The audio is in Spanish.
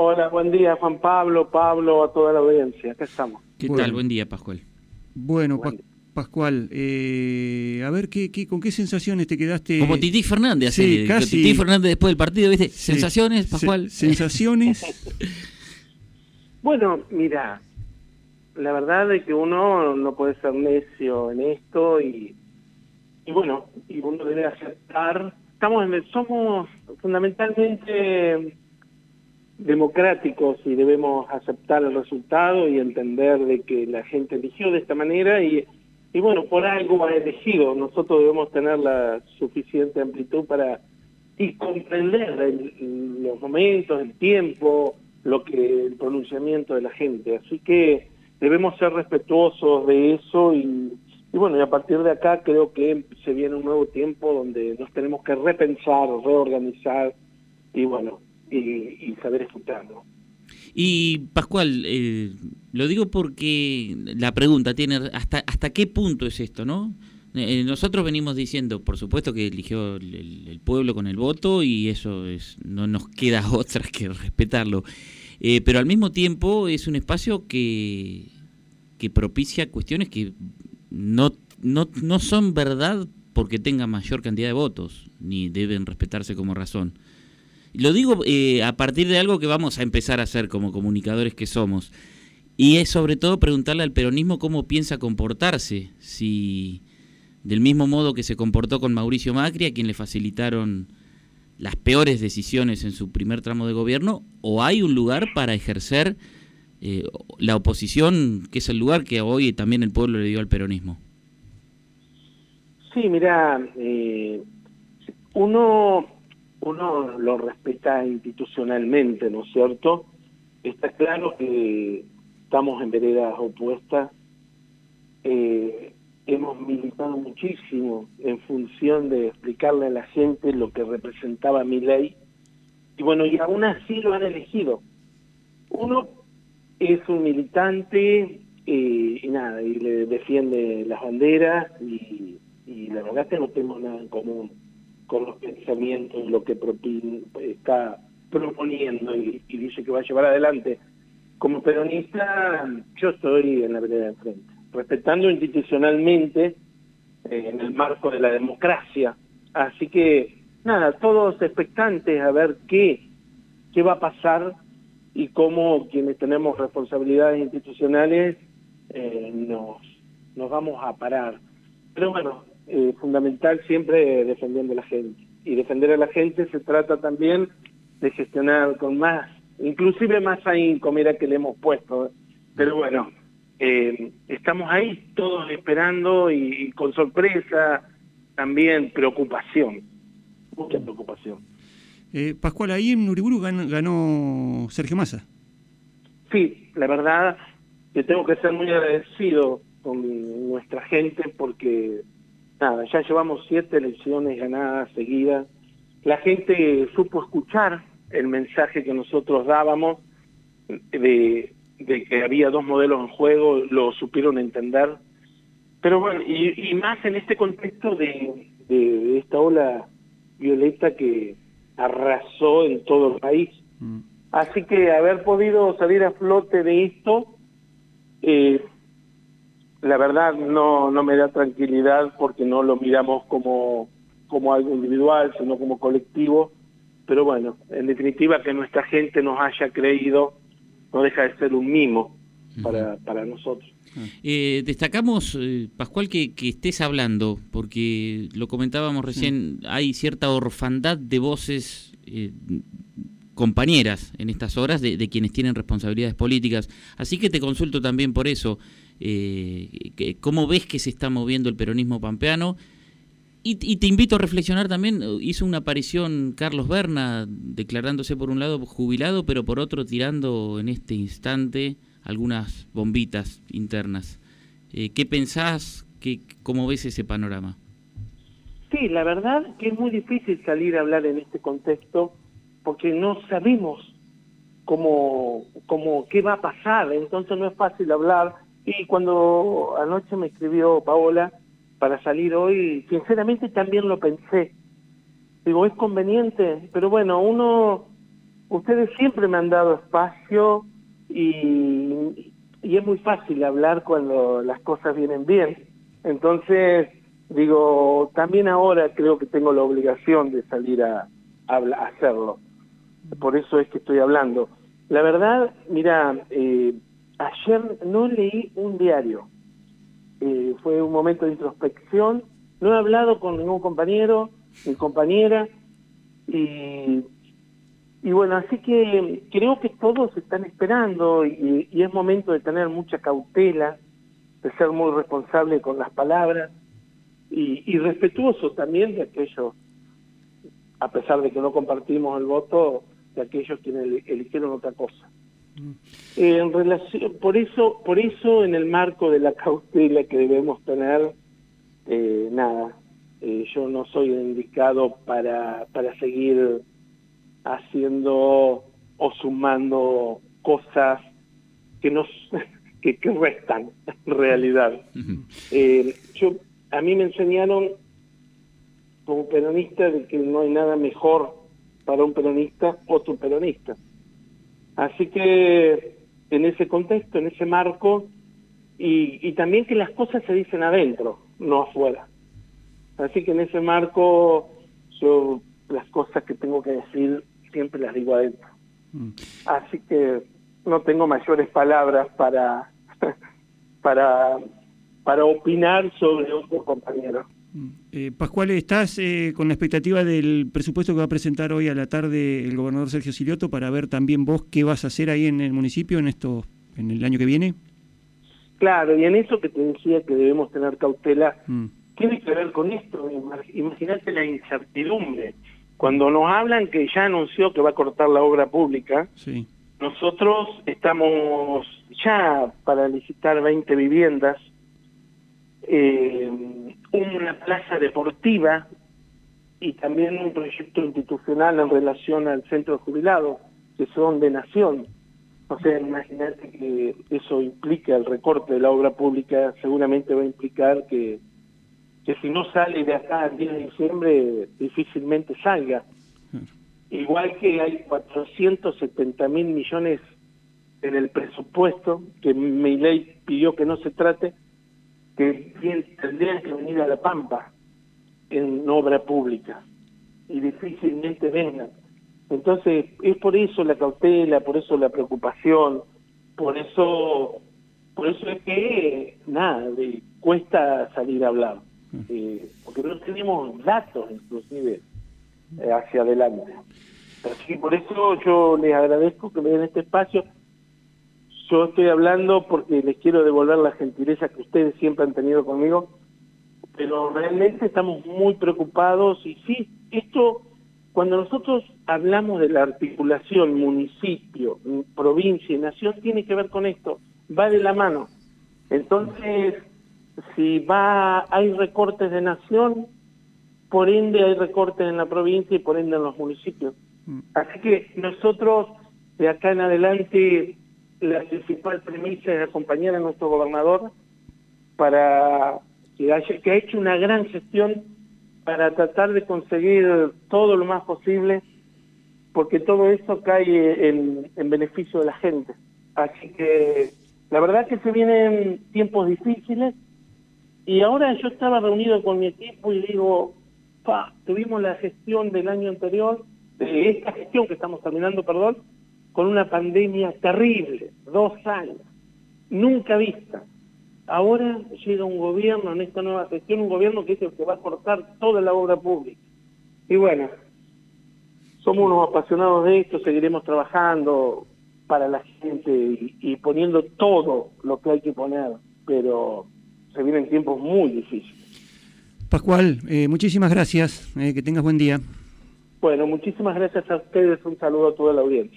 Hola, buen día Juan Pablo, Pablo, a toda la audiencia. Acá estamos. ¿Qué Bueno. tal? Buen día, Pascual. Bueno, Buen Pa- Pascual, eh, a ver, ¿qué, qué, ¿con qué sensaciones te quedaste? Como Titi Fernández, sí, así, casi- Titi Fernández después del partido, ¿viste? Sí. Sensaciones, Se- Pascual. sensaciones. Bueno, mira, la verdad es que uno no puede ser necio en esto y, y bueno, y uno debe aceptar. Estamos en el- somos fundamentalmente democráticos y debemos aceptar el resultado y entender de que la gente eligió de esta manera y, y bueno, por algo ha elegido. Nosotros debemos tener la suficiente amplitud para y comprender el- los momentos, el tiempo, lo que el pronunciamiento de la gente. Así que debemos ser respetuosos de eso y, y bueno, y a partir de acá creo que se viene un nuevo tiempo donde nos tenemos que repensar, reorganizar y bueno, y, y saber escucharlo. Y Pascual, eh, lo digo porque la pregunta tiene hasta hasta qué punto es esto, ¿no? Eh, nosotros venimos diciendo, por supuesto que eligió el, el- el pueblo con el voto y eso es no nos queda otra que respetarlo. Eh, pero al mismo tiempo es un espacio que que propicia cuestiones que no no no son verdad porque tenga mayor cantidad de votos ni deben respetarse como razón. Lo digo eh, a partir de algo que vamos a empezar a hacer como comunicadores que somos. Y es sobre todo preguntarle al peronismo cómo piensa comportarse. Si del mismo modo que se comportó con Mauricio Macri, a quien le facilitaron las peores decisiones en su primer tramo de gobierno, o hay un lugar para ejercer eh, la oposición, que es el lugar que hoy también el pueblo le dio al peronismo. Sí, mira, eh, uno, uno lo respeta institucionalmente, ¿no es cierto? Está claro que estamos en veredas opuestas. Eh, hemos militado muchísimo en función de explicarle a la gente lo que representaba mi ley. Y bueno, y aún así lo han elegido. Uno es un militante eh, y nada, y le defiende las banderas y, la verdad que no tengo nada en común con los pensamientos lo que está proponiendo y, y dice que va a llevar adelante. Como peronista, yo estoy en la vereda de enfrente, respetando institucionalmente eh, en el marco de la democracia. Así que, nada, todos expectantes a ver qué, qué va a pasar y cómo quienes tenemos responsabilidades institucionales eh, nos, nos vamos a parar. Pero bueno, eh, fundamental siempre defendiendo a la gente. Y defender a la gente se trata también de gestionar con más, inclusive más ahínco, mira que le hemos puesto. ¿eh? Pero bueno, eh, estamos ahí todos esperando y, y con sorpresa, también preocupación, mucha preocupación. Eh, Pascual, ahí en Uriburu ganó, ganó Sergio Massa. Sí, la verdad que tengo que ser muy agradecido con nuestra gente porque, nada, ya llevamos siete elecciones ganadas seguidas. La gente supo escuchar el mensaje que nosotros dábamos de, de que había dos modelos en juego, lo supieron entender. Pero bueno, y, y más en este contexto de, de, de esta ola violeta que arrasó en todo el país. Mm. Así que haber podido salir a flote de esto, eh, la verdad no, no me da tranquilidad porque no lo miramos como, como algo individual, sino como colectivo. Pero bueno, en definitiva que nuestra gente nos haya creído no deja de ser un mimo para, para nosotros. Eh, destacamos, eh, Pascual, que, que estés hablando, porque lo comentábamos recién, hay cierta orfandad de voces eh, compañeras en estas horas de, de quienes tienen responsabilidades políticas. Así que te consulto también por eso, eh, que- ¿cómo ves que se está moviendo el peronismo pampeano? Y, te invito a reflexionar también, eh, hizo una aparición Carlos Berna declarándose por un lado jubilado, pero por otro tirando en este instante algunas bombitas internas. Eh, ¿Qué pensás? ¿Qué, ¿Cómo ves ese panorama? Sí, la verdad que es muy difícil salir a hablar en este contexto porque no sabemos cómo, cómo, qué va a pasar, entonces no es fácil hablar. Y cuando anoche me escribió Paola para salir hoy, sinceramente también lo pensé. Digo, es conveniente, pero bueno, uno ustedes siempre me han dado espacio y, es muy fácil hablar cuando las cosas vienen bien. Entonces, digo, también ahora creo que tengo la obligación de salir a, hacerlo. Por eso es que estoy hablando. La verdad, mira, eh, ayer no leí un diario. Eh, fue un momento de introspección. No he hablado con ningún compañero ni compañera. Y, y bueno, así que creo que todos están esperando y, y es momento de tener mucha cautela, de ser muy responsable con las palabras y, respetuoso también de aquellos, a pesar de que no compartimos el voto, de aquellos quienes eligieron otra cosa. Mm. en relación, por eso, por eso en el marco de la cautela que debemos tener, eh, nada, eh, yo no soy indicado para, para seguir haciendo o sumando cosas que nos que, que restan en realidad. eh, yo a mí me enseñaron como peronista de que no hay nada mejor para un peronista otro peronista. Así que en ese contexto, en ese marco, y, y también que las cosas se dicen adentro, no afuera. Así que en ese marco yo las cosas que tengo que decir siempre las digo adentro. Mm. Así que no tengo mayores palabras para, para para opinar sobre otro compañero. Eh, Pascual, ¿estás eh, con la expectativa del presupuesto que va a presentar hoy a la tarde el gobernador Sergio Silioto para ver también vos qué vas a hacer ahí en el municipio en esto, en el año que viene? Claro, y en eso que te decía que debemos tener cautela, mm. tiene que ver con esto. Imagínate la incertidumbre. Cuando nos hablan que ya anunció que va a cortar la obra pública, nosotros estamos ya para licitar 20 viviendas eh, una plaza deportiva y también un proyecto institucional en relación al centro de jubilados, que son de nación. O sea, imagínate que eso implica el recorte de la obra pública, seguramente va a implicar que, que si no sale de acá al 10 de diciembre, difícilmente salga. Igual que hay 470 mil millones en el presupuesto, que mi ley pidió que no se trate, que tendrían que venir a La Pampa en obra pública y difícilmente vengan. Entonces, es por eso la cautela, por eso la preocupación, por eso por eso es que, nada, cuesta salir a hablar, eh, porque no tenemos datos inclusive eh, hacia adelante. Así que por eso yo les agradezco que me den este espacio yo estoy hablando porque les quiero devolver la gentileza que ustedes siempre han tenido conmigo, pero realmente estamos muy preocupados y sí, esto, cuando nosotros hablamos de la articulación municipio, provincia y nación, tiene que ver con esto, va de la mano. Entonces, si va, hay recortes de nación, por ende hay recortes en la provincia y por ende en los municipios. Mm. Así que nosotros de acá en adelante la principal premisa es acompañar a nuestro gobernador para que, haya, que ha hecho una gran gestión para tratar de conseguir todo lo más posible, porque todo eso cae en, en beneficio de la gente. Así que la verdad que se vienen tiempos difíciles y ahora yo estaba reunido con mi equipo y digo, pa, tuvimos la gestión del año anterior, de esta gestión que estamos terminando, perdón, con una pandemia terrible, dos años, nunca vista. Ahora llega un gobierno en esta nueva gestión, un gobierno que es el que va a cortar toda la obra pública. Y bueno, somos unos apasionados de esto, seguiremos trabajando para la gente y, poniendo todo lo que hay que poner, pero se vienen tiempos muy difíciles. Pascual, eh, muchísimas gracias, eh, que tengas buen día. Bueno, muchísimas gracias a ustedes, un saludo a toda la audiencia.